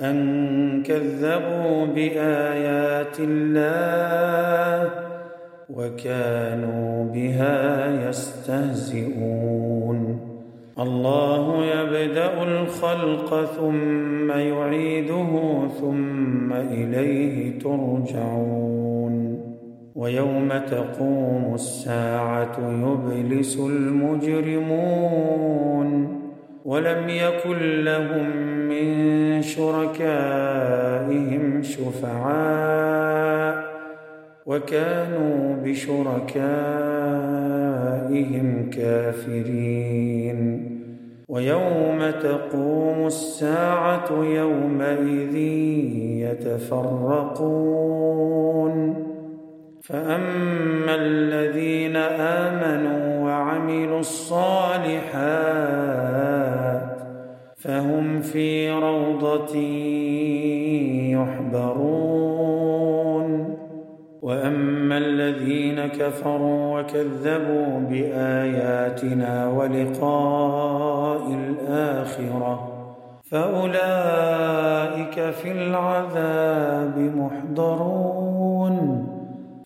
أن كذبوا بآيات الله وكانوا بها يستهزئون. الله يبدأ الخلق ثم يعيده ثم إليه ترجعون. ويوم تقوم الساعة يبلس المجرمون. ولم يكن لهم من شركائهم شفعاء وكانوا بشركائهم كافرين. ويوم تقوم الساعة يومئذ يتفرقون. فأما الذين آمنوا وعملوا الصالحات في روضة يحبرون. وأما الذين كفروا وكذبوا بآياتنا ولقاء الآخرة فأولئك في العذاب محضرون.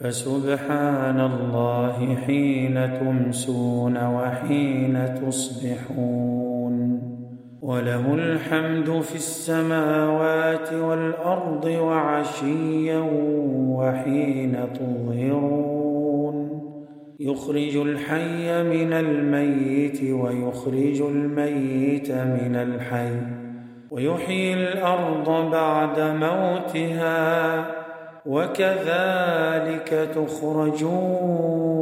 فسبحان الله حين تمسون وحين تصبحون. وله الحمد في السماوات والأرض وعشيا وحين تظهرون. يخرج الحي من الميت ويخرج الميت من الحي ويحيي الأرض بعد موتها وكذلك تخرجون.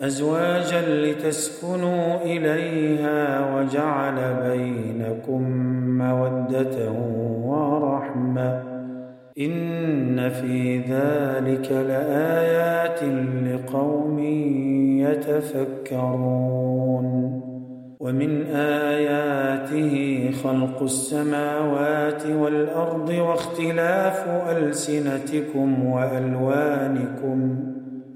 أزواجا لتسكنوا إليها وجعل بينكم مودة ورحمة. إن في ذلك لآيات لقوم يتفكرون. ومن آياته خلق السماوات والأرض واختلاف ألسنتكم وألوانكم.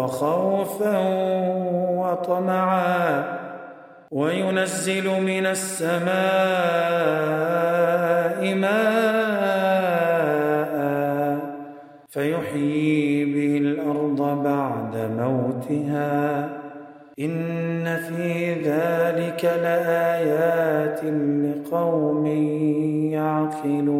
البرق خوفا وطمعا. وينزل من السماء ماء فيحيي به الأرض بعد موتها. إن في ذلك لآيات لقوم يعقلون.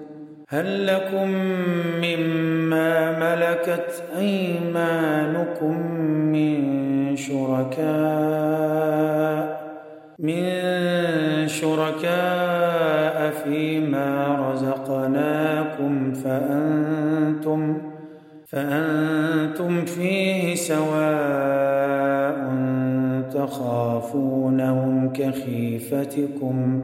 هل لكم مما ملكت أيمانكم من شركاء من شركاء فيما رزقناكم فأنتم فأنتم فيه سواء تخافونهم كخيفتكم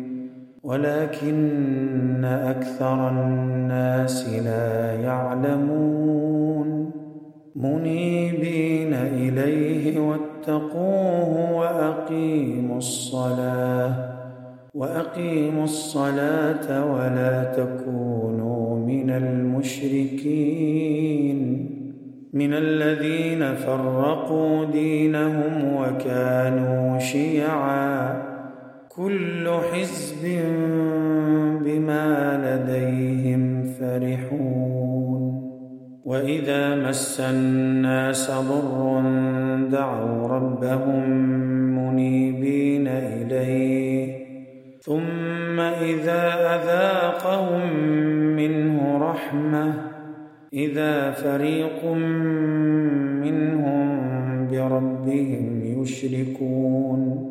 ولكن أكثر الناس لا يعلمون منيبين إليه واتقوه وأقيموا الصلاة وأقيموا الصلاة ولا تكونوا من المشركين من الذين فرقوا دينهم وكانوا شيعا كل حزب بما لديهم فرحون وإذا مس الناس ضر دعوا ربهم منيبين إليه ثم إذا أذاقهم منه رحمة إذا فريق منهم بربهم يشركون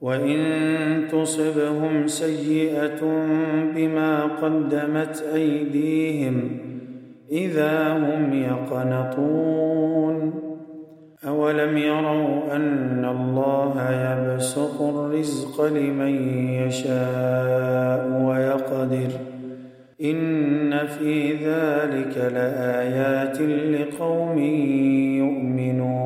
وإن تصبهم سيئة بما قدمت أيديهم إذا هم يقنطون. أولم يروا أن الله يبسط الرزق لمن يشاء ويقدر إن في ذلك لآيات لقوم يؤمنون.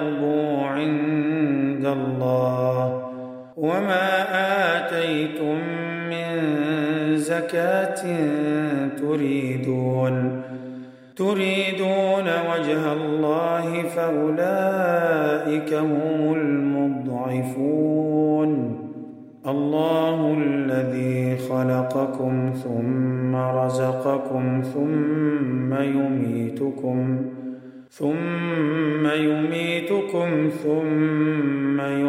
الله. وما اتيتم من زكاه تريدون. تريدون وجه الله فاولئك هم المضعفون. الله الذي خلقكم ثم رزقكم ثم يميتكم ثم يميتكم ثم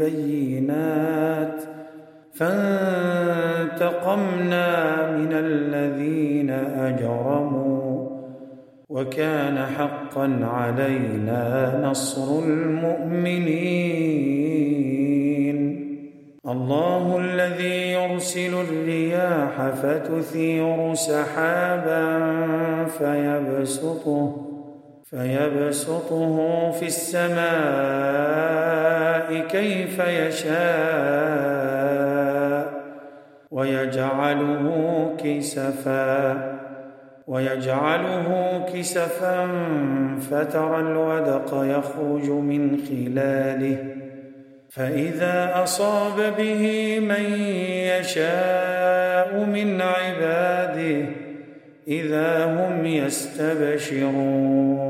بالبينات فانتقمنا من الذين أجرموا وكان حقا علينا نصر المؤمنين. الله الذي يرسل الرياح فتثير سحابا فيبسطه فيبسطه في السماء كيف يشاء ويجعله كسفا ويجعله كسفا فترى الودق يخرج من خلاله فإذا أصاب به من يشاء من عباده إذا هم يستبشرون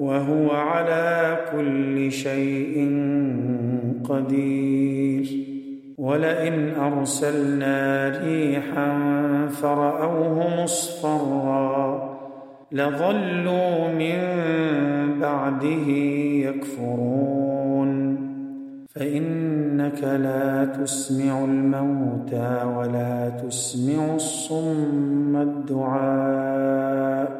وهو على كل شيء قدير. ولئن أرسلنا ريحا فرأوه مصفرا لظلوا من بعده يكفرون. فإنك لا تسمع الموتى ولا تسمع الصم الدعاء.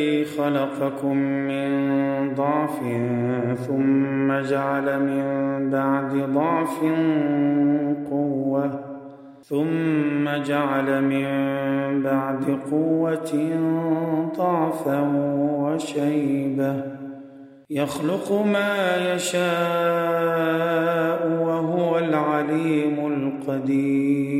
الذي خلقكم من ضعف ثم جعل من بعد ضعف قوة ثم جعل من بعد قوة ضعفا وشيبة يخلق ما يشاء وهو العليم القدير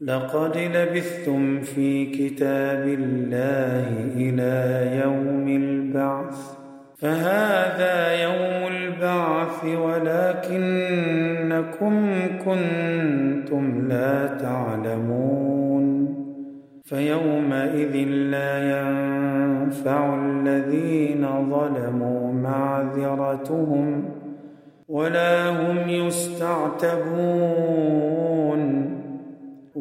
لقد لبثتم في كتاب الله إلى يوم البعث. فهذا يوم البعث ولكنكم كنتم لا تعلمون. فيومئذ لا ينفع الذين ظلموا معذرتهم ولا هم يستعتبون.